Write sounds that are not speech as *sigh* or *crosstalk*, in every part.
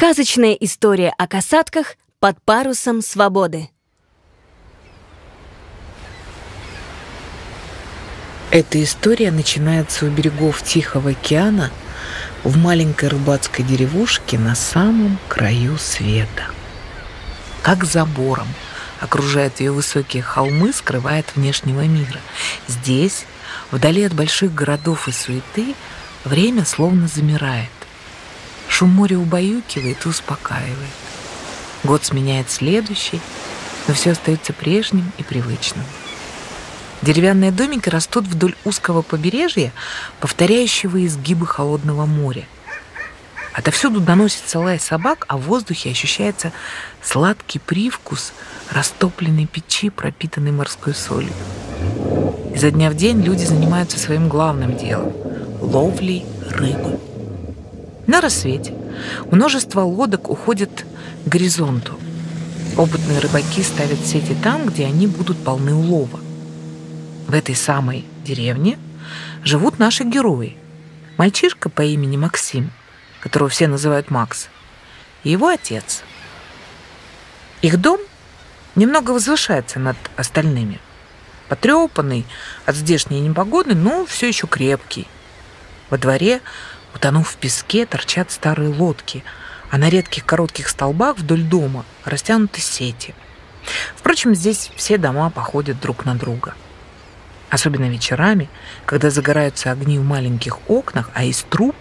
Сказочная история о касатках под парусом свободы. Эта история начинается у берегов Тихого океана в маленькой рыбацкой деревушке на самом краю света. Как забором окружают ее высокие холмы, скрывает внешнего мира. Здесь, вдали от больших городов и суеты, время словно замирает. Шум моря убаюкивает и успокаивает. Год сменяет следующий, но все остается прежним и привычным. Деревянные домики растут вдоль узкого побережья, повторяющего изгибы холодного моря. Отовсюду доносится лай собак, а в воздухе ощущается сладкий привкус растопленной печи, пропитанной морской солью. Изо дня в день люди занимаются своим главным делом – ловлей рыбы. На рассвете множество лодок уходит к горизонту. Опытные рыбаки ставят сети там, где они будут полны улова. В этой самой деревне живут наши герои. Мальчишка по имени Максим, которого все называют Макс, и его отец. Их дом немного возвышается над остальными. Потрепанный от здешней непогоды, но все еще крепкий. Во дворе Утонув в песке, торчат старые лодки, а на редких коротких столбах вдоль дома растянуты сети. Впрочем, здесь все дома походят друг на друга. Особенно вечерами, когда загораются огни в маленьких окнах, а из труб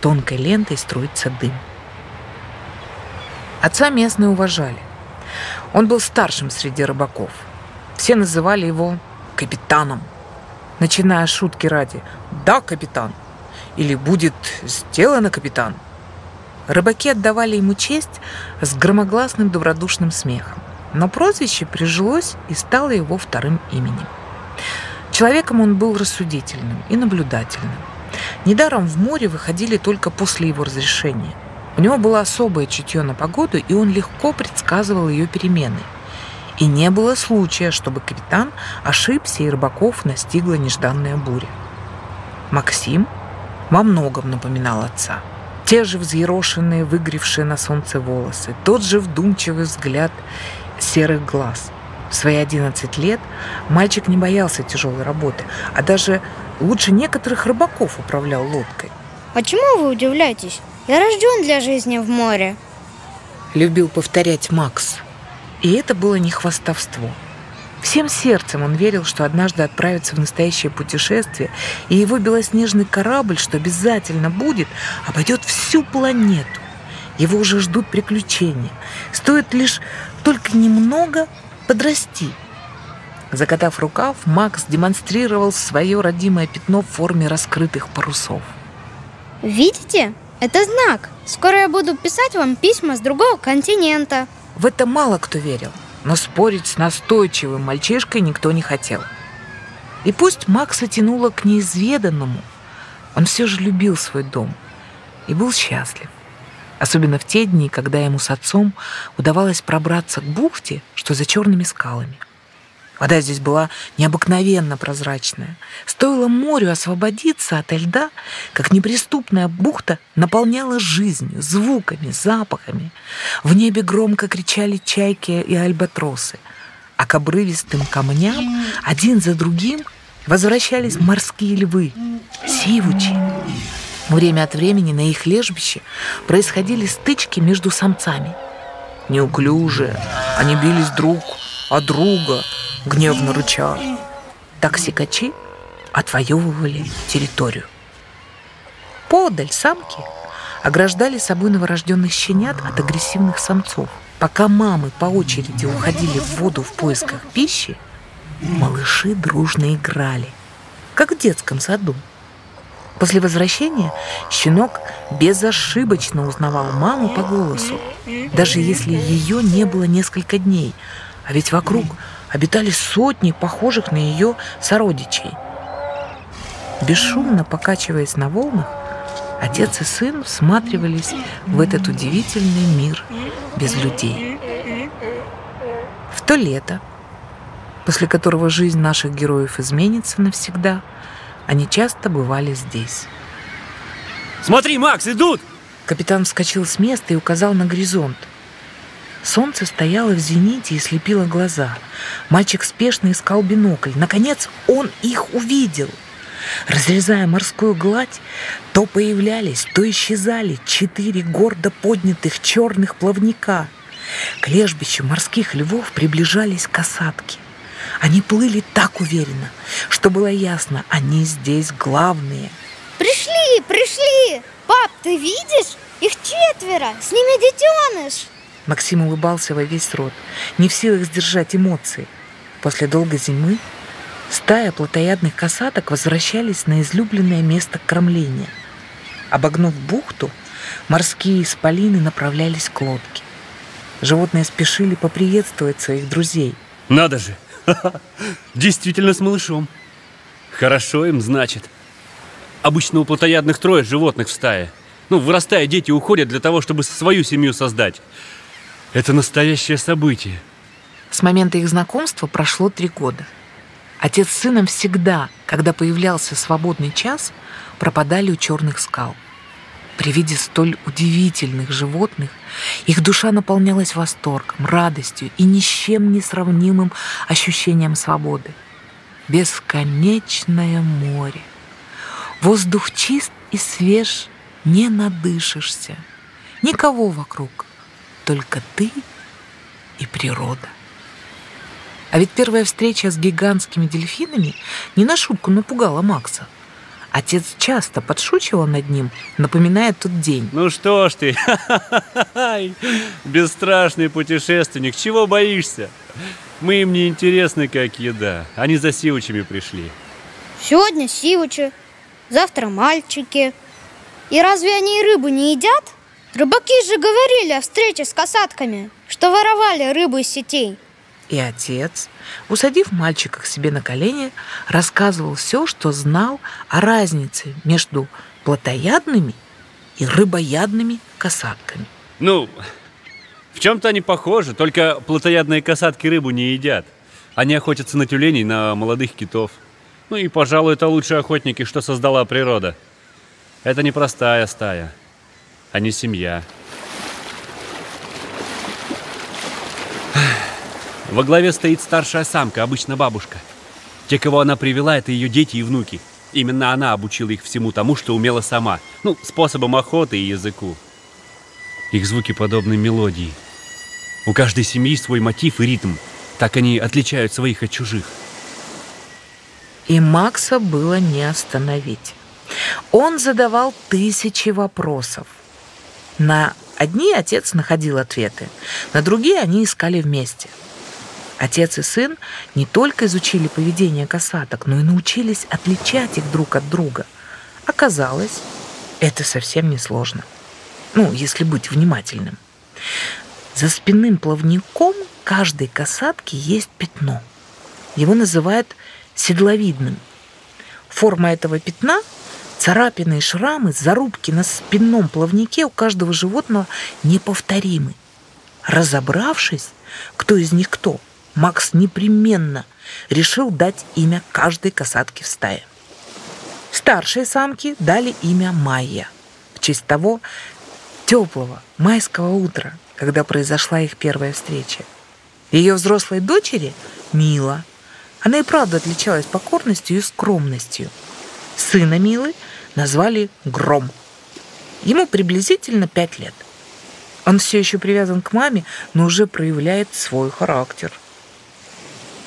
тонкой лентой струится дым. Отца местные уважали. Он был старшим среди рыбаков. Все называли его капитаном, начиная шутки ради «Да, капитан!» Или «Будет сделано, капитан!» Рыбаки отдавали ему честь с громогласным добродушным смехом, но прозвище прижилось и стало его вторым именем. Человеком он был рассудительным и наблюдательным. Недаром в море выходили только после его разрешения. У него было особое чутье на погоду, и он легко предсказывал ее перемены. И не было случая, чтобы капитан ошибся, и рыбаков настигла нежданная буря. Максим во многом напоминал отца. Те же взъерошенные, выгревшие на солнце волосы, тот же вдумчивый взгляд серых глаз. В свои 11 лет мальчик не боялся тяжелой работы, а даже лучше некоторых рыбаков управлял лодкой. Почему вы удивляетесь? Я рожден для жизни в море. Любил повторять Макс. И это было не хвастовство. Всем сердцем он верил, что однажды отправится в настоящее путешествие, и его белоснежный корабль, что обязательно будет, обойдет всю планету. Его уже ждут приключения. Стоит лишь только немного подрасти. Закатав рукав, Макс демонстрировал свое родимое пятно в форме раскрытых парусов. Видите? Это знак. Скоро я буду писать вам письма с другого континента. В это мало кто верил но спорить с настойчивым мальчишкой никто не хотел. И пусть Макса тянуло к неизведанному, он все же любил свой дом и был счастлив. Особенно в те дни, когда ему с отцом удавалось пробраться к бухте, что за черными скалами. Вода здесь была необыкновенно прозрачная. Стоило морю освободиться от льда, как неприступная бухта наполняла жизнью, звуками, запахами. В небе громко кричали чайки и альбатросы, а к обрывистым камням один за другим возвращались морские львы, сивучи. Время от времени на их лежбище происходили стычки между самцами. Неуклюжие, они бились друг о друга, гневно рыча. Так сикачи отвоевывали территорию. Подаль самки ограждали собой новорожденных щенят от агрессивных самцов. Пока мамы по очереди уходили в воду в поисках пищи, малыши дружно играли, как в детском саду. После возвращения щенок безошибочно узнавал маму по голосу, даже если ее не было несколько дней, а ведь вокруг обитали сотни похожих на ее сородичей. Бесшумно покачиваясь на волнах, отец и сын всматривались в этот удивительный мир без людей. В то лето, после которого жизнь наших героев изменится навсегда, они часто бывали здесь. Смотри, Макс, идут! Капитан вскочил с места и указал на горизонт. Солнце стояло в зените и слепило глаза. Мальчик спешно искал бинокль. Наконец он их увидел. Разрезая морскую гладь, то появлялись, то исчезали четыре гордо поднятых черных плавника. К лежбищу морских львов приближались касатки. Они плыли так уверенно, что было ясно, они здесь главные. Пришли, пришли! Пап, ты видишь? Их четверо, с ними детеныш. Максим улыбался во весь рот, не в силах сдержать эмоции. После долгой зимы стая плотоядных касаток возвращались на излюбленное место кормления. Обогнув бухту, морские исполины направлялись к лодке. Животные спешили поприветствовать своих друзей. Надо же! *laughs* Действительно с малышом. Хорошо им, значит. Обычно у плотоядных трое животных в стае. Ну, вырастая, дети уходят для того, чтобы свою семью создать. Это настоящее событие. С момента их знакомства прошло три года. Отец с сыном всегда, когда появлялся свободный час, пропадали у черных скал. При виде столь удивительных животных их душа наполнялась восторгом, радостью и ни с чем не сравнимым ощущением свободы. Бесконечное море. Воздух чист и свеж, не надышишься. Никого вокруг, только ты и природа. А ведь первая встреча с гигантскими дельфинами не на шутку напугала Макса – Отец часто подшучивал над ним, напоминая тот день. Ну что ж ты, *laughs* бесстрашный путешественник, чего боишься? Мы им не интересны, как еда. Они за сивучами пришли. Сегодня сивучи, завтра мальчики. И разве они рыбу не едят? Рыбаки же говорили о встрече с касатками, что воровали рыбу из сетей. И отец, усадив мальчика к себе на колени, рассказывал все, что знал о разнице между плотоядными и рыбоядными касатками. Ну, в чем-то они похожи, только плотоядные касатки рыбу не едят. Они охотятся на тюленей, на молодых китов. Ну и, пожалуй, это лучшие охотники, что создала природа. Это не простая стая, а не семья. *sighs* Во главе стоит старшая самка, обычно бабушка. Те, кого она привела, это ее дети и внуки. Именно она обучила их всему тому, что умела сама. Ну, способом охоты и языку. Их звуки подобны мелодии. У каждой семьи свой мотив и ритм. Так они отличают своих от чужих. И Макса было не остановить. Он задавал тысячи вопросов. На одни отец находил ответы, на другие они искали вместе – Отец и сын не только изучили поведение касаток, но и научились отличать их друг от друга. Оказалось, это совсем не сложно. Ну, если быть внимательным. За спинным плавником каждой касатки есть пятно. Его называют седловидным. Форма этого пятна – царапины и шрамы, зарубки на спинном плавнике у каждого животного неповторимы. Разобравшись, кто из них кто – Макс непременно решил дать имя каждой касатке в стае. Старшие самки дали имя Майя в честь того теплого майского утра, когда произошла их первая встреча. Ее взрослой дочери Мила. Она и правда отличалась покорностью и скромностью. Сына Милы назвали Гром. Ему приблизительно пять лет. Он все еще привязан к маме, но уже проявляет свой характер –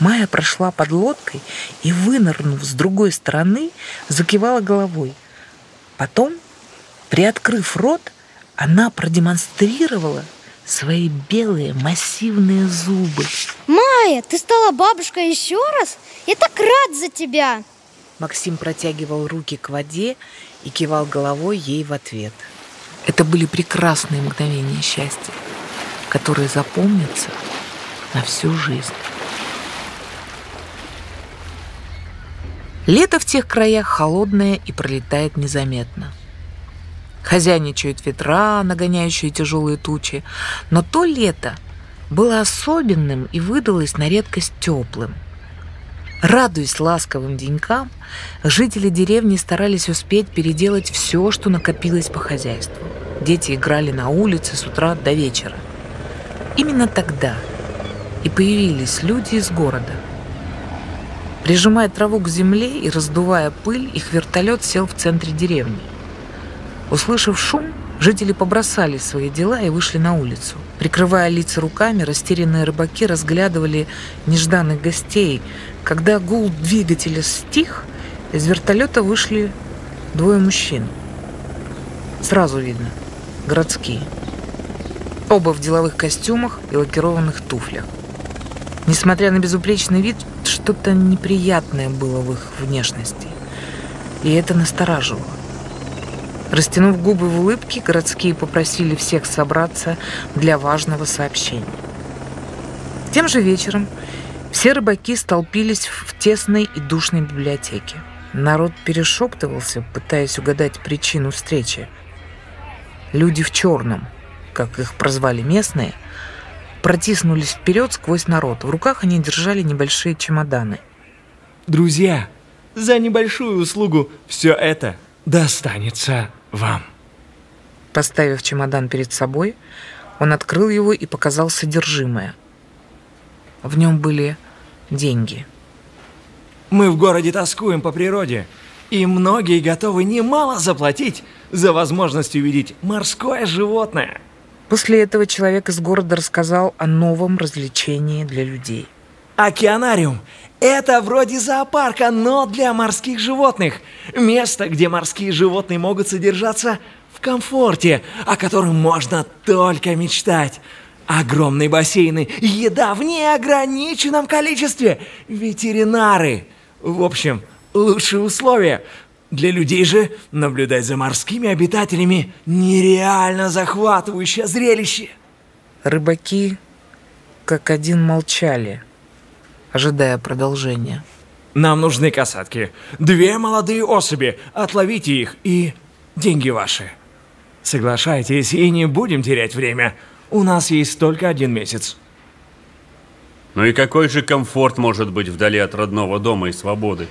Майя прошла под лодкой и, вынырнув с другой стороны, закивала головой. Потом, приоткрыв рот, она продемонстрировала свои белые массивные зубы. Майя, ты стала бабушкой еще раз? Я так рад за тебя! Максим протягивал руки к воде и кивал головой ей в ответ. Это были прекрасные мгновения счастья, которые запомнятся на всю жизнь. Лето в тех краях холодное и пролетает незаметно. Хозяйничают ветра, нагоняющие тяжелые тучи, но то лето было особенным и выдалось на редкость теплым. Радуясь ласковым денькам, жители деревни старались успеть переделать все, что накопилось по хозяйству. дети играли на улице с утра до вечера. Именно тогда и появились люди из города. Прижимая траву к земле и раздувая пыль, их вертолет сел в центре деревни. Услышав шум, жители побросали свои дела и вышли на улицу. Прикрывая лица руками, растерянные рыбаки разглядывали нежданных гостей. Когда гул двигателя стих, из вертолета вышли двое мужчин. Сразу видно – городские. Оба в деловых костюмах и лакированных туфлях. Несмотря на безупречный вид, что-то неприятное было в их внешности. И это настораживало. Растянув губы в улыбке, городские попросили всех собраться для важного сообщения. Тем же вечером все рыбаки столпились в тесной и душной библиотеке. Народ перешептывался, пытаясь угадать причину встречи. Люди в черном, как их прозвали местные, протиснулись вперед сквозь народ. В руках они держали небольшие чемоданы. Друзья, за небольшую услугу все это достанется вам. Поставив чемодан перед собой, он открыл его и показал содержимое. В нем были деньги. Мы в городе тоскуем по природе, и многие готовы немало заплатить за возможность увидеть морское животное. После этого человек из города рассказал о новом развлечении для людей. Океанариум – это вроде зоопарка, но для морских животных. Место, где морские животные могут содержаться в комфорте, о котором можно только мечтать. Огромные бассейны, еда в неограниченном количестве, ветеринары. В общем, лучшие условия. Для людей же наблюдать за морскими обитателями нереально захватывающее зрелище. Рыбаки как один молчали, ожидая продолжения. Нам нужны касатки. Две молодые особи. Отловите их и деньги ваши. Соглашайтесь и не будем терять время. У нас есть только один месяц. Ну и какой же комфорт может быть вдали от родного дома и свободы?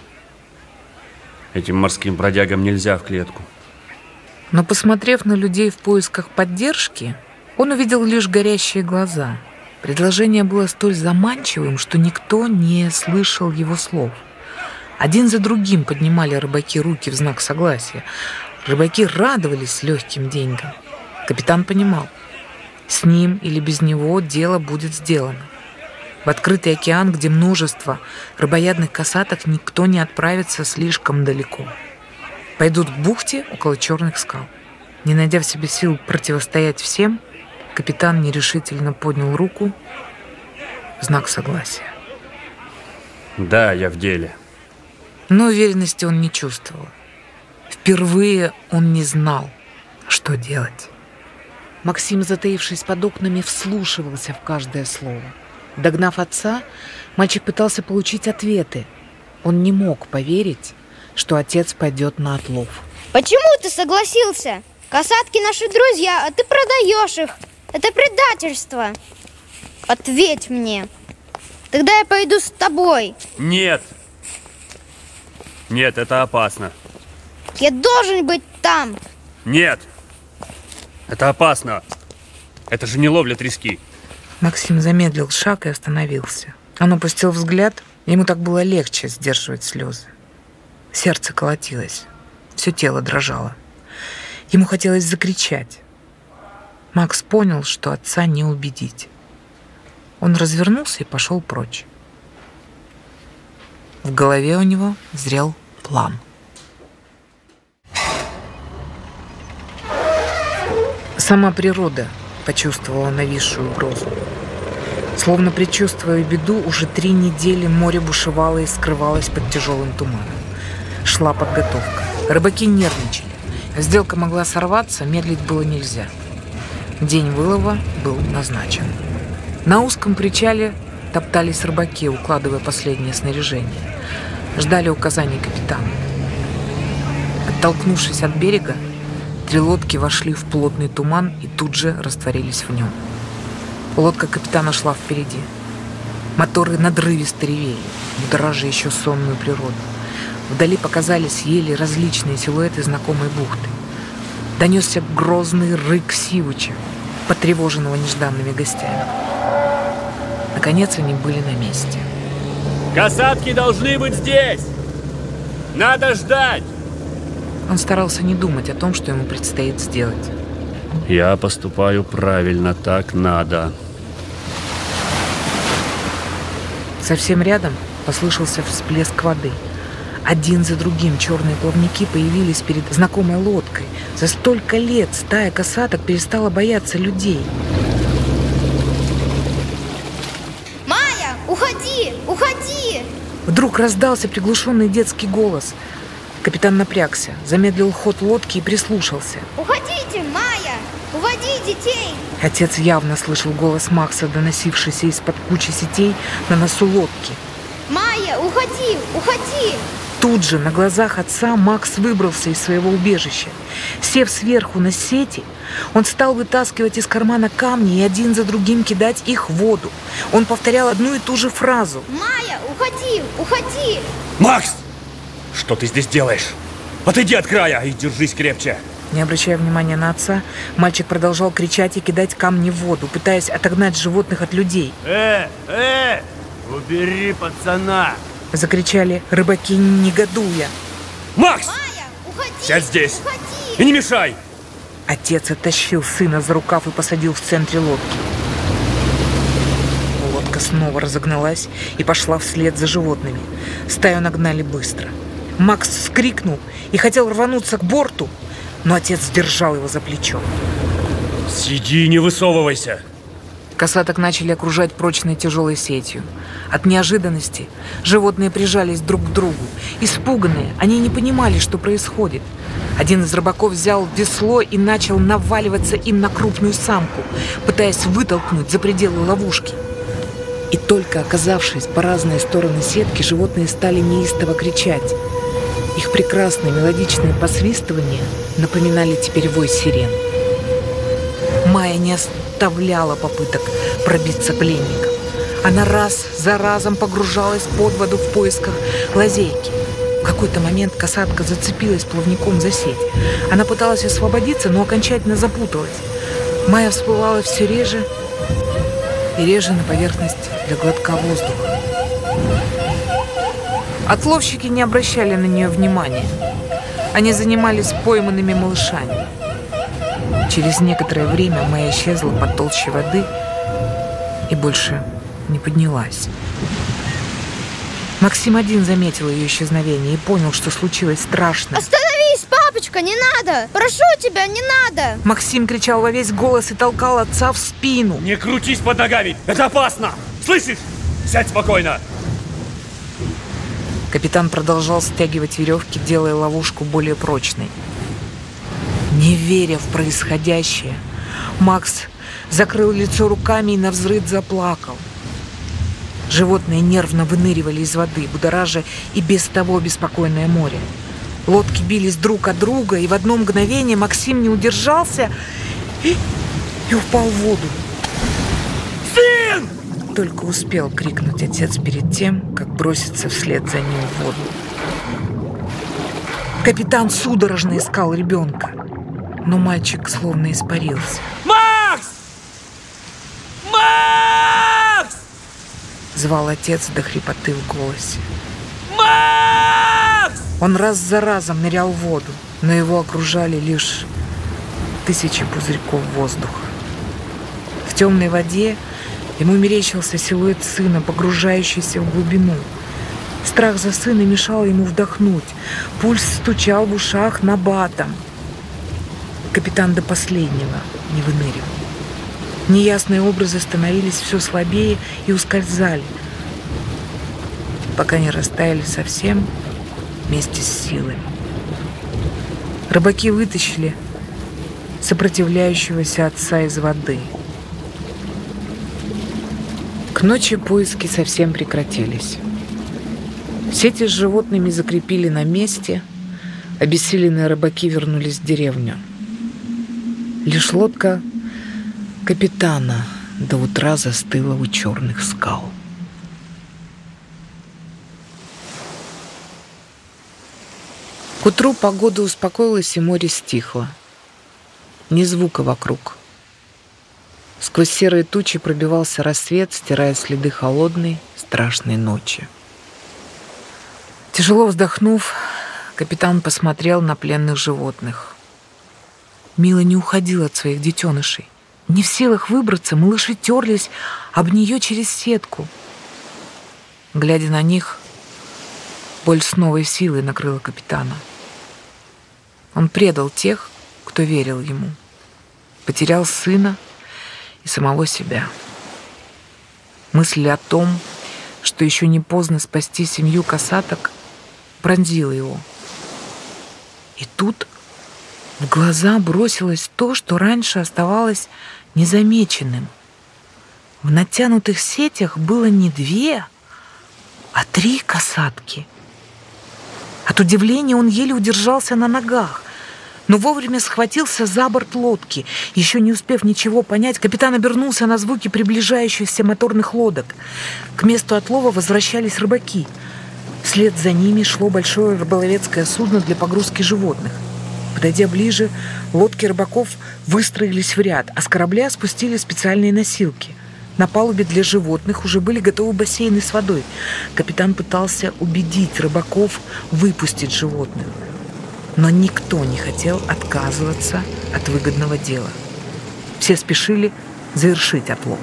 Этим морским бродягам нельзя в клетку. Но посмотрев на людей в поисках поддержки, он увидел лишь горящие глаза. Предложение было столь заманчивым, что никто не слышал его слов. Один за другим поднимали рыбаки руки в знак согласия. Рыбаки радовались легким деньгам. Капитан понимал, с ним или без него дело будет сделано. В открытый океан, где множество рыбоядных касаток, никто не отправится слишком далеко. Пойдут к бухте около черных скал. Не найдя в себе сил противостоять всем, капитан нерешительно поднял руку в знак согласия. Да, я в деле. Но уверенности он не чувствовал. Впервые он не знал, что делать. Максим, затаившись под окнами, вслушивался в каждое слово – Догнав отца, мальчик пытался получить ответы. Он не мог поверить, что отец пойдет на отлов. Почему ты согласился? Касатки наши друзья, а ты продаешь их. Это предательство. Ответь мне. Тогда я пойду с тобой. Нет. Нет, это опасно. Я должен быть там. Нет. Это опасно. Это же не ловля трески. Максим замедлил шаг и остановился. Он опустил взгляд, ему так было легче сдерживать слезы. Сердце колотилось, все тело дрожало. Ему хотелось закричать. Макс понял, что отца не убедить. Он развернулся и пошел прочь. В голове у него зрел план. Сама природа почувствовала нависшую угрозу. Словно предчувствуя беду, уже три недели море бушевало и скрывалось под тяжелым туманом. Шла подготовка. Рыбаки нервничали. Сделка могла сорваться, медлить было нельзя. День вылова был назначен. На узком причале топтались рыбаки, укладывая последнее снаряжение. Ждали указаний капитана. Оттолкнувшись от берега, Три лодки вошли в плотный туман и тут же растворились в нем. Лодка капитана шла впереди. Моторы надрывисто ревели, будоража еще сонную природу. Вдали показались еле различные силуэты знакомой бухты. донесся грозный рык Сивыча, потревоженного нежданными гостями. Наконец они были на месте. Касатки должны быть здесь! Надо ждать! Он старался не думать о том, что ему предстоит сделать. Я поступаю правильно, так надо. Совсем рядом послышался всплеск воды. Один за другим черные плавники появились перед знакомой лодкой. За столько лет стая касаток перестала бояться людей. Майя, уходи, уходи! Вдруг раздался приглушенный детский голос. Капитан напрягся, замедлил ход лодки и прислушался. Уходите, Майя! Уводи детей! Отец явно слышал голос Макса, доносившийся из-под кучи сетей на носу лодки. Майя, уходи, уходи! Тут же на глазах отца Макс выбрался из своего убежища. Сев сверху на сети, он стал вытаскивать из кармана камни и один за другим кидать их в воду. Он повторял одну и ту же фразу. Майя, уходи, уходи! Макс! Что ты здесь делаешь? Отойди от края и держись крепче. Не обращая внимания на отца, мальчик продолжал кричать и кидать камни в воду, пытаясь отогнать животных от людей. Э, э, убери пацана. Закричали рыбаки, негодуя. Макс! Майя, уходи! Сядь здесь! И Уходи! не мешай! Отец оттащил сына за рукав и посадил в центре лодки. Лодка снова разогналась и пошла вслед за животными. Стаю нагнали быстро. Макс вскрикнул и хотел рвануться к борту, но отец сдержал его за плечо. Сиди и не высовывайся. Косаток начали окружать прочной тяжелой сетью. От неожиданности животные прижались друг к другу. Испуганные, они не понимали, что происходит. Один из рыбаков взял весло и начал наваливаться им на крупную самку, пытаясь вытолкнуть за пределы ловушки. И только оказавшись по разные стороны сетки, животные стали неистово кричать. Их прекрасные мелодичные посвистывания напоминали теперь вой сирен. Майя не оставляла попыток пробиться к пленникам. Она раз за разом погружалась под воду в поисках лазейки. В какой-то момент касатка зацепилась плавником за сеть. Она пыталась освободиться, но окончательно запуталась. Майя всплывала все реже и реже на поверхность для глотка воздуха. Отловщики не обращали на нее внимания. Они занимались пойманными малышами. Через некоторое время Майя исчезла под толщей воды и больше не поднялась. Максим один заметил ее исчезновение и понял, что случилось страшно. Остановись, папочка, не надо! Прошу тебя, не надо! Максим кричал во весь голос и толкал отца в спину. Не крутись под ногами! Это опасно! Слышишь? Сядь спокойно! Капитан продолжал стягивать веревки, делая ловушку более прочной. Не веря в происходящее, Макс закрыл лицо руками и навзрыд заплакал. Животные нервно выныривали из воды, будоража и без того беспокойное море. Лодки бились друг от друга, и в одно мгновение Максим не удержался и, и упал в воду. Сын! Только успел крикнуть отец перед тем, как броситься вслед за ним в воду. Капитан судорожно искал ребенка, но мальчик словно испарился. Макс! Макс! Звал отец до хрипоты в голосе. Макс! Он раз за разом нырял в воду, но его окружали лишь тысячи пузырьков воздуха. В темной воде ему мерещился силуэт сына, погружающийся в глубину. Страх за сына мешал ему вдохнуть. Пульс стучал в ушах на батом. Капитан до последнего не выныривал. Неясные образы становились все слабее и ускользали, пока не растаяли совсем вместе с силами. Рыбаки вытащили сопротивляющегося отца из воды. К ночи поиски совсем прекратились. Сети с животными закрепили на месте, обессиленные рыбаки вернулись в деревню. Лишь лодка капитана до утра застыла у черных скал. К утру погода успокоилась и море стихло. Ни звука вокруг. Сквозь серые тучи пробивался рассвет, стирая следы холодной, страшной ночи. Тяжело вздохнув, капитан посмотрел на пленных животных. Мила не уходила от своих детенышей. Не в силах выбраться, малыши терлись об нее через сетку. Глядя на них, боль с новой силой накрыла капитана. Он предал тех, кто верил ему. Потерял сына и самого себя. Мысль о том, что еще не поздно спасти семью касаток, пронзила его. И тут в глаза бросилось то, что раньше оставалось незамеченным. В натянутых сетях было не две, а три касатки. От удивления он еле удержался на ногах но вовремя схватился за борт лодки. Еще не успев ничего понять, капитан обернулся на звуки приближающихся моторных лодок. К месту отлова возвращались рыбаки. Вслед за ними шло большое рыболовецкое судно для погрузки животных. Подойдя ближе, лодки рыбаков выстроились в ряд, а с корабля спустили специальные носилки. На палубе для животных уже были готовы бассейны с водой. Капитан пытался убедить рыбаков выпустить животных но никто не хотел отказываться от выгодного дела. Все спешили завершить отлов.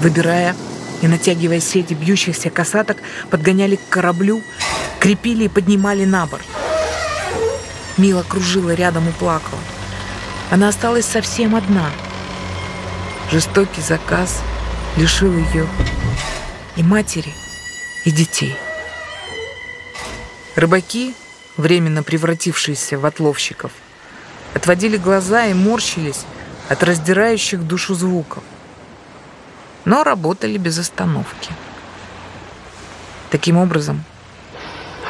Выбирая и натягивая сети бьющихся касаток, подгоняли к кораблю, крепили и поднимали на борт. Мила кружила рядом и плакала. Она осталась совсем одна. Жестокий заказ лишил ее и матери, и детей. Рыбаки временно превратившиеся в отловщиков, отводили глаза и морщились от раздирающих душу звуков, но работали без остановки. Таким образом,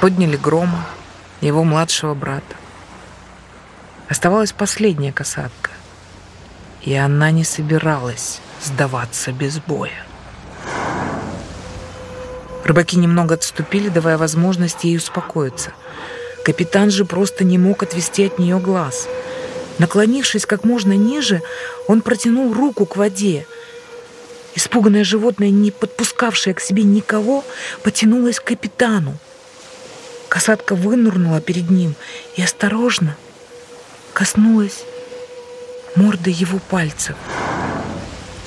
подняли Грома, его младшего брата. Оставалась последняя касатка, и она не собиралась сдаваться без боя. Рыбаки немного отступили, давая возможность ей успокоиться – Капитан же просто не мог отвести от нее глаз. Наклонившись как можно ниже, он протянул руку к воде. Испуганное животное, не подпускавшее к себе никого, потянулось к капитану. Касатка вынырнула перед ним и осторожно коснулась морды его пальцев.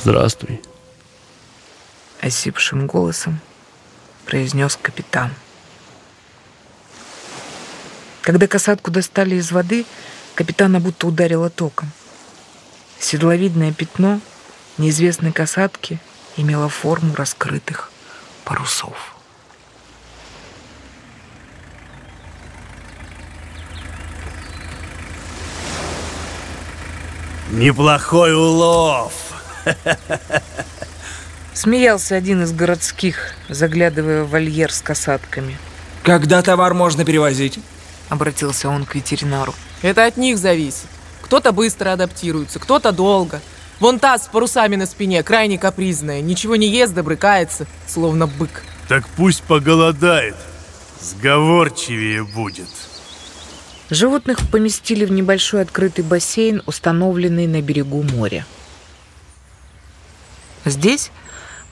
«Здравствуй», — осипшим голосом произнес капитан. Когда касатку достали из воды, капитана будто ударило током. Седловидное пятно неизвестной касатки имело форму раскрытых парусов. Неплохой улов! Смеялся один из городских, заглядывая в вольер с касатками. Когда товар можно перевозить? Обратился он к ветеринару. Это от них зависит. Кто-то быстро адаптируется, кто-то долго. Вон та с парусами на спине, крайне капризная. Ничего не ест, добрыкается, словно бык. Так пусть поголодает. Сговорчивее будет. Животных поместили в небольшой открытый бассейн, установленный на берегу моря. Здесь,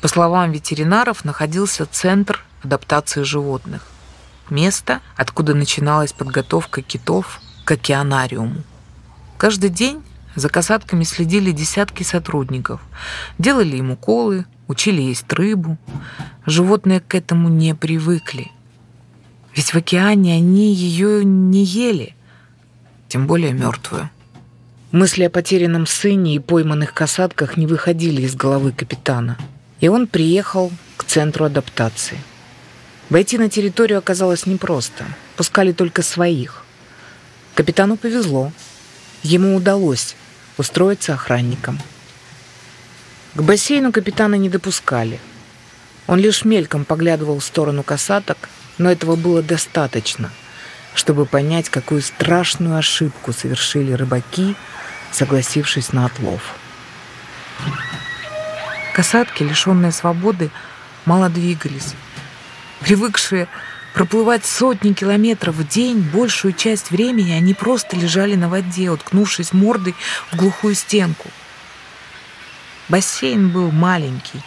по словам ветеринаров, находился центр адаптации животных место, откуда начиналась подготовка китов к океанариуму. Каждый день за касатками следили десятки сотрудников. Делали им уколы, учили есть рыбу. Животные к этому не привыкли. Ведь в океане они ее не ели, тем более мертвую. Мысли о потерянном сыне и пойманных касатках не выходили из головы капитана. И он приехал к центру адаптации. Войти на территорию оказалось непросто. Пускали только своих. Капитану повезло. Ему удалось устроиться охранником. К бассейну капитана не допускали. Он лишь мельком поглядывал в сторону касаток, но этого было достаточно, чтобы понять, какую страшную ошибку совершили рыбаки, согласившись на отлов. Касатки, лишенные свободы, мало двигались, привыкшие Проплывать сотни километров в день, большую часть времени они просто лежали на воде, уткнувшись мордой в глухую стенку. Бассейн был маленький,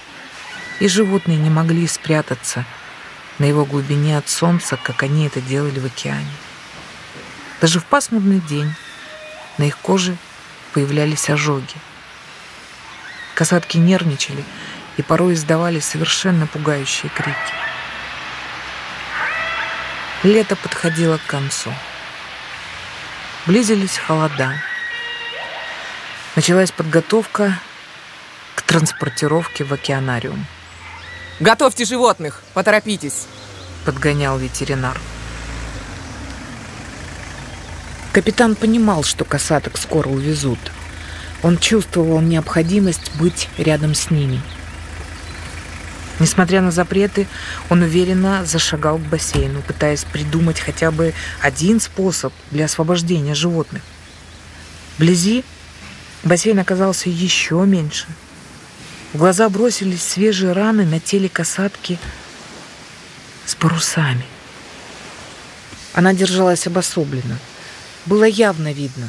и животные не могли спрятаться на его глубине от солнца, как они это делали в океане. Даже в пасмурный день на их коже появлялись ожоги. Касатки нервничали и порой издавали совершенно пугающие крики. Лето подходило к концу. Близились холода. Началась подготовка к транспортировке в океанариум. Готовьте животных, поторопитесь. Подгонял ветеринар. Капитан понимал, что касаток скоро увезут. Он чувствовал необходимость быть рядом с ними. Несмотря на запреты, он уверенно зашагал к бассейну, пытаясь придумать хотя бы один способ для освобождения животных. Вблизи бассейн оказался еще меньше. В глаза бросились свежие раны на теле касатки с парусами. Она держалась обособленно. Было явно видно,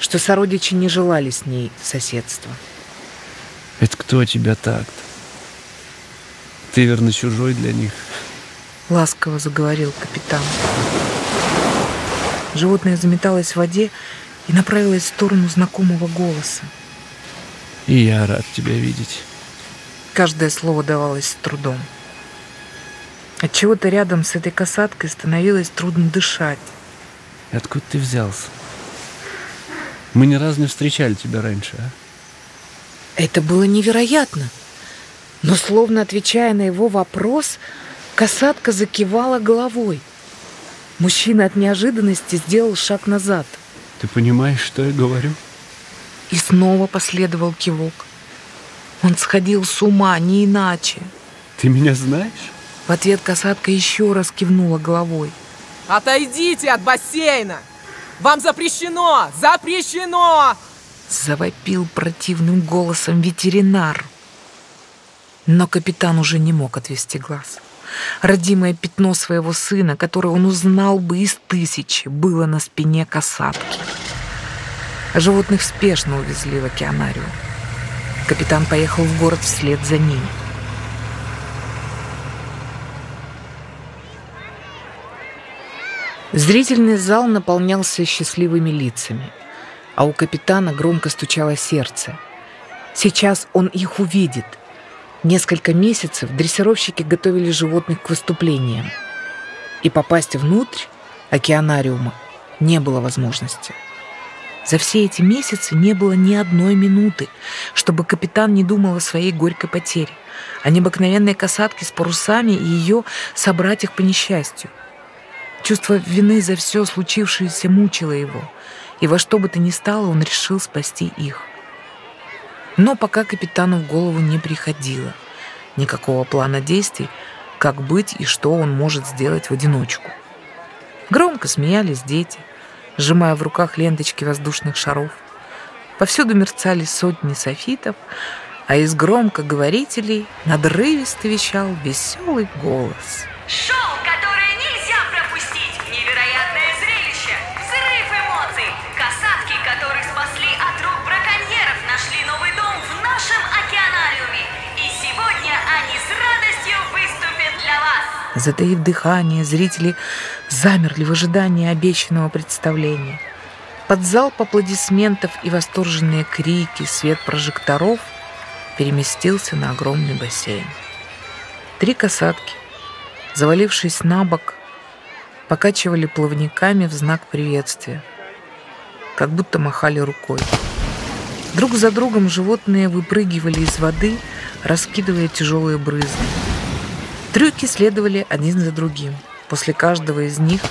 что сородичи не желали с ней соседства. Это кто тебя так-то? Ты, верно, чужой для них. Ласково заговорил капитан. Животное заметалось в воде и направилось в сторону знакомого голоса. И я рад тебя видеть. Каждое слово давалось с трудом. От чего то рядом с этой касаткой становилось трудно дышать. И откуда ты взялся? Мы ни разу не встречали тебя раньше, а? Это было невероятно. Но, словно отвечая на его вопрос, касатка закивала головой. Мужчина от неожиданности сделал шаг назад. Ты понимаешь, что я говорю? И снова последовал кивок. Он сходил с ума, не иначе. Ты меня знаешь? В ответ касатка еще раз кивнула головой. Отойдите от бассейна! Вам запрещено! Запрещено! Завопил противным голосом ветеринар. Но капитан уже не мог отвести глаз. Родимое пятно своего сына, которое он узнал бы из тысячи, было на спине касатки. Животных спешно увезли в океанариум. Капитан поехал в город вслед за ним. Зрительный зал наполнялся счастливыми лицами, а у капитана громко стучало сердце. Сейчас он их увидит. Несколько месяцев дрессировщики готовили животных к выступлениям. И попасть внутрь океанариума не было возможности. За все эти месяцы не было ни одной минуты, чтобы капитан не думал о своей горькой потере, о необыкновенной касатке с парусами и ее собратьях по несчастью. Чувство вины за все случившееся мучило его, и во что бы то ни стало он решил спасти их. Но пока капитану в голову не приходило никакого плана действий, как быть и что он может сделать в одиночку. Громко смеялись дети, сжимая в руках ленточки воздушных шаров. Повсюду мерцали сотни софитов, а из громкоговорителей надрывисто вещал веселый голос. Шоу, Затаив дыхание, зрители замерли в ожидании обещанного представления. Под залп аплодисментов и восторженные крики свет прожекторов переместился на огромный бассейн. Три касатки, завалившись на бок, покачивали плавниками в знак приветствия, как будто махали рукой. Друг за другом животные выпрыгивали из воды, раскидывая тяжелые брызги. Трюки следовали один за другим. После каждого из них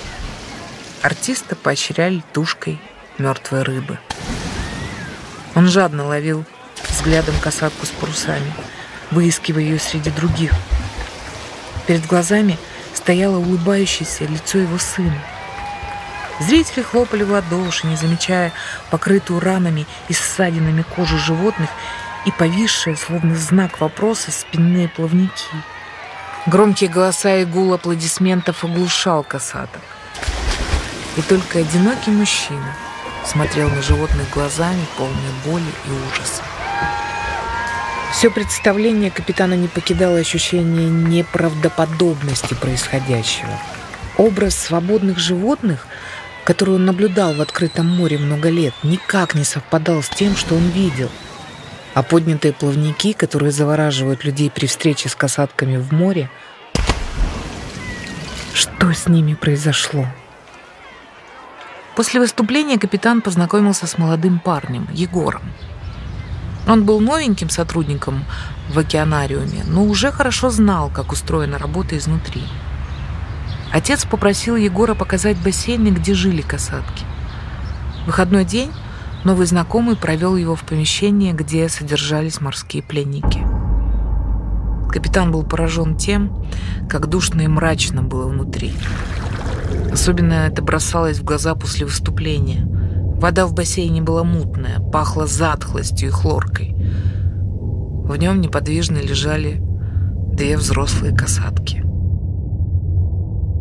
артиста поощряли тушкой мертвой рыбы. Он жадно ловил взглядом касатку с парусами, выискивая ее среди других. Перед глазами стояло улыбающееся лицо его сына. Зрители хлопали в ладоши, не замечая покрытую ранами и ссадинами кожу животных и повисшие, словно знак вопроса, спинные плавники – Громкие голоса и гул аплодисментов оглушал касаток. И только одинокий мужчина смотрел на животных глазами, полные боли и ужаса. Все представление капитана не покидало ощущение неправдоподобности происходящего. Образ свободных животных, который он наблюдал в открытом море много лет, никак не совпадал с тем, что он видел. А поднятые плавники, которые завораживают людей при встрече с касатками в море, что с ними произошло? После выступления капитан познакомился с молодым парнем, Егором. Он был новеньким сотрудником в океанариуме, но уже хорошо знал, как устроена работа изнутри. Отец попросил Егора показать бассейны, где жили касатки. В выходной день новый знакомый провел его в помещение, где содержались морские пленники. Капитан был поражен тем, как душно и мрачно было внутри. Особенно это бросалось в глаза после выступления – Вода в бассейне была мутная, пахла затхлостью и хлоркой. В нем неподвижно лежали две взрослые касатки.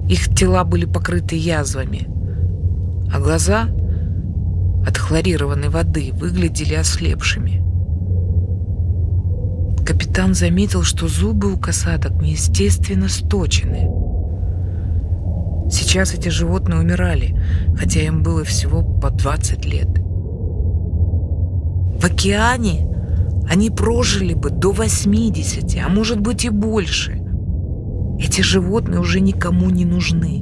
Их тела были покрыты язвами, а глаза от хлорированной воды выглядели ослепшими. Капитан заметил, что зубы у касаток неестественно сточены – Сейчас эти животные умирали, хотя им было всего по 20 лет. В океане они прожили бы до 80, а может быть и больше. Эти животные уже никому не нужны.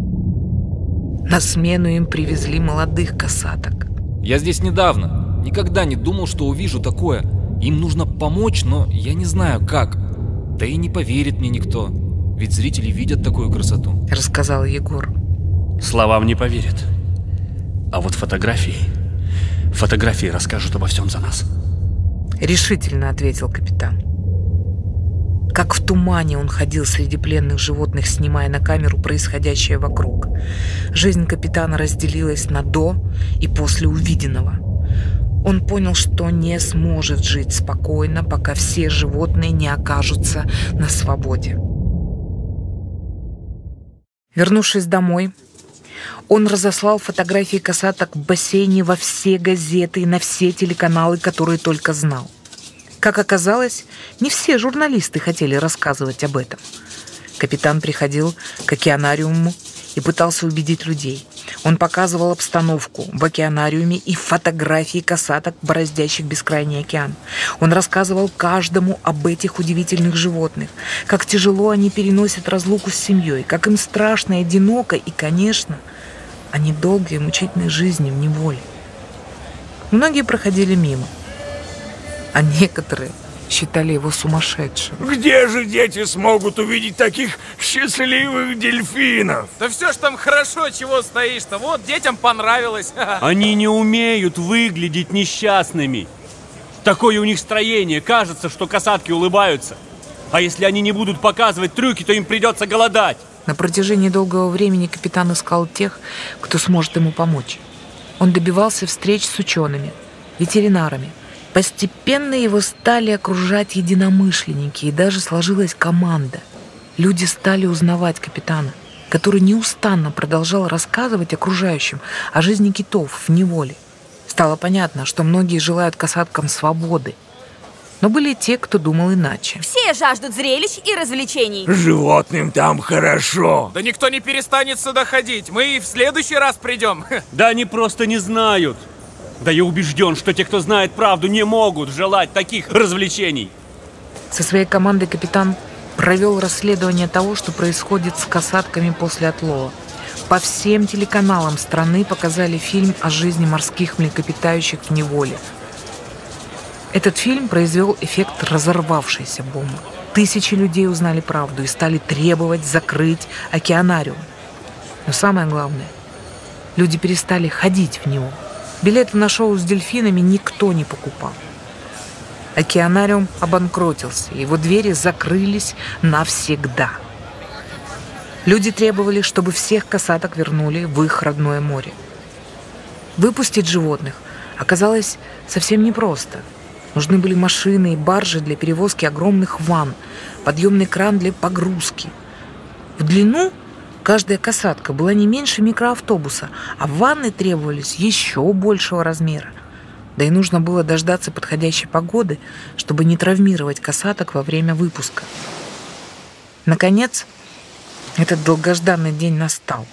На смену им привезли молодых касаток. Я здесь недавно. Никогда не думал, что увижу такое. Им нужно помочь, но я не знаю как. Да и не поверит мне никто. Ведь зрители видят такую красоту. Рассказал Егор. Словам не поверят. А вот фотографии... Фотографии расскажут обо всем за нас. Решительно ответил капитан. Как в тумане он ходил среди пленных животных, снимая на камеру происходящее вокруг. Жизнь капитана разделилась на до и после увиденного. Он понял, что не сможет жить спокойно, пока все животные не окажутся на свободе. Вернувшись домой, он разослал фотографии касаток в бассейне во все газеты и на все телеканалы, которые только знал. Как оказалось, не все журналисты хотели рассказывать об этом. Капитан приходил к океанариуму и пытался убедить людей. Он показывал обстановку в океанариуме и фотографии касаток, бороздящих бескрайний океан. Он рассказывал каждому об этих удивительных животных, как тяжело они переносят разлуку с семьей, как им страшно и одиноко, и, конечно, о недолгой и мучительной жизни в неволе. Многие проходили мимо, а некоторые считали его сумасшедшим. Где же дети смогут увидеть таких счастливых дельфинов? Да все ж там хорошо, чего стоишь-то. Вот, детям понравилось. *laughs* Они не умеют выглядеть несчастными. Такое у них строение. Кажется, что касатки улыбаются. А если они не будут показывать трюки, то им придется голодать. На протяжении долгого времени капитан искал тех, кто сможет ему помочь. Он добивался встреч с учеными, ветеринарами. Постепенно его стали окружать единомышленники, и даже сложилась команда. Люди стали узнавать капитана, который неустанно продолжал рассказывать окружающим о жизни китов в неволе. Стало понятно, что многие желают касаткам свободы – но были и те, кто думал иначе. Все жаждут зрелищ и развлечений. Животным там хорошо. Да никто не перестанет сюда ходить. Мы и в следующий раз придем. Да они просто не знают. Да я убежден, что те, кто знает правду, не могут желать таких развлечений. Со своей командой капитан провел расследование того, что происходит с касатками после отлова. По всем телеканалам страны показали фильм о жизни морских млекопитающих в неволе – этот фильм произвел эффект разорвавшейся бомбы. Тысячи людей узнали правду и стали требовать закрыть океанариум. Но самое главное, люди перестали ходить в него. Билеты на шоу с дельфинами никто не покупал. Океанариум обанкротился, его двери закрылись навсегда. Люди требовали, чтобы всех касаток вернули в их родное море. Выпустить животных оказалось совсем непросто – Нужны были машины и баржи для перевозки огромных ванн, подъемный кран для погрузки. В длину каждая касатка была не меньше микроавтобуса, а ванны требовались еще большего размера. Да и нужно было дождаться подходящей погоды, чтобы не травмировать касаток во время выпуска. Наконец, этот долгожданный день настал.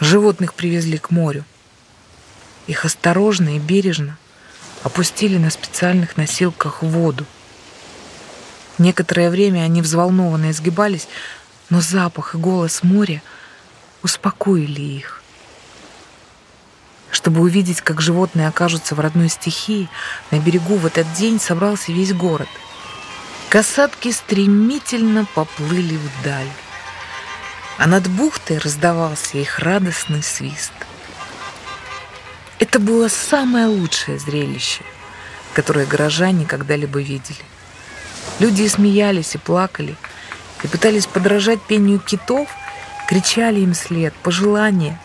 Животных привезли к морю. Их осторожно и бережно опустили на специальных носилках в воду. Некоторое время они взволнованно изгибались, но запах и голос моря успокоили их. Чтобы увидеть, как животные окажутся в родной стихии, на берегу в этот день собрался весь город. Касатки стремительно поплыли вдаль, а над бухтой раздавался их радостный свист. Это было самое лучшее зрелище, которое горожане когда-либо видели. Люди смеялись и плакали, и пытались подражать пению китов, кричали им след пожелания,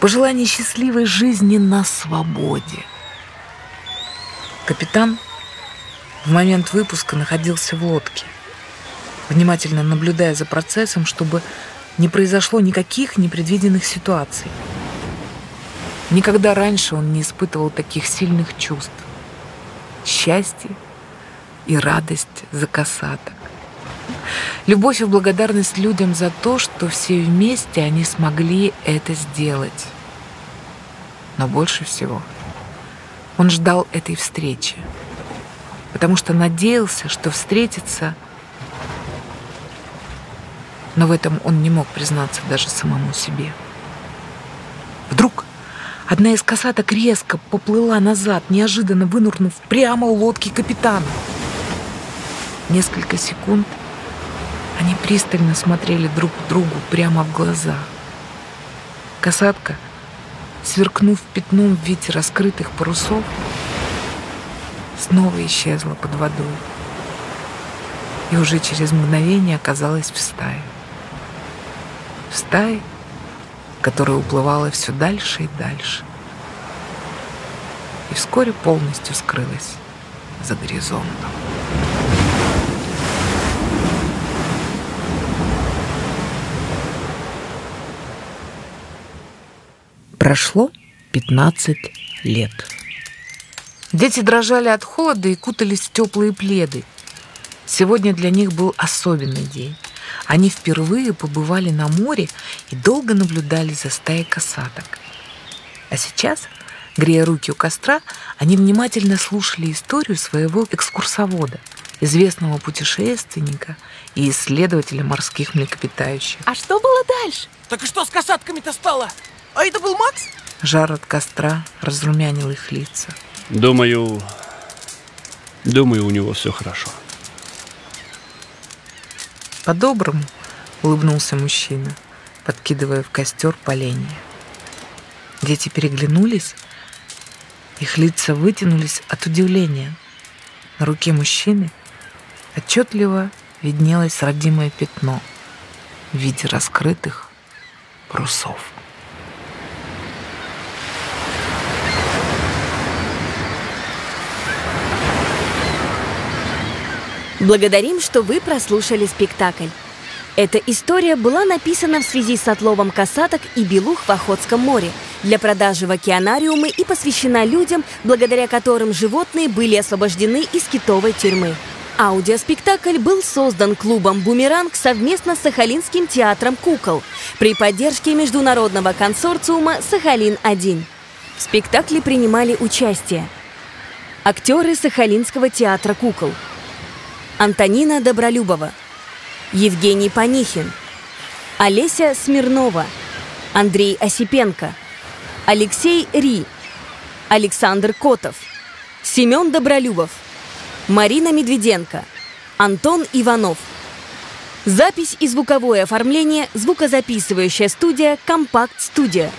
пожелания счастливой жизни на свободе. Капитан в момент выпуска находился в лодке, внимательно наблюдая за процессом, чтобы не произошло никаких непредвиденных ситуаций. Никогда раньше он не испытывал таких сильных чувств. Счастье и радость за касаток. Любовь и благодарность людям за то, что все вместе они смогли это сделать. Но больше всего он ждал этой встречи, потому что надеялся, что встретится, но в этом он не мог признаться даже самому себе. Вдруг одна из касаток резко поплыла назад, неожиданно вынурнув прямо у лодки капитана. Несколько секунд они пристально смотрели друг другу прямо в глаза. Касатка, сверкнув пятном в виде раскрытых парусов, снова исчезла под водой и уже через мгновение оказалась в стае. В стае, которая уплывала все дальше и дальше. И вскоре полностью скрылась за горизонтом. Прошло 15 лет. Дети дрожали от холода и кутались в теплые пледы. Сегодня для них был особенный день. Они впервые побывали на море и долго наблюдали за стаей касаток. А сейчас, грея руки у костра, они внимательно слушали историю своего экскурсовода, известного путешественника и исследователя морских млекопитающих. А что было дальше? Так и что с касатками-то стало? А это был Макс? Жар от костра разрумянил их лица. Думаю, думаю, у него все хорошо. По-доброму улыбнулся мужчина, подкидывая в костер поленья. Дети переглянулись, их лица вытянулись от удивления. На руке мужчины отчетливо виднелось родимое пятно в виде раскрытых парусов. Благодарим, что вы прослушали спектакль. Эта история была написана в связи с отловом касаток и белух в Охотском море для продажи в океанариумы и посвящена людям, благодаря которым животные были освобождены из китовой тюрьмы. Аудиоспектакль был создан клубом «Бумеранг» совместно с Сахалинским театром кукол при поддержке международного консорциума «Сахалин-1». В спектакле принимали участие актеры Сахалинского театра кукол – Антонина Добролюбова, Евгений Панихин, Олеся Смирнова, Андрей Осипенко, Алексей Ри, Александр Котов, Семен Добролюбов, Марина Медведенко, Антон Иванов. Запись и звуковое оформление звукозаписывающая студия «Компакт Студия».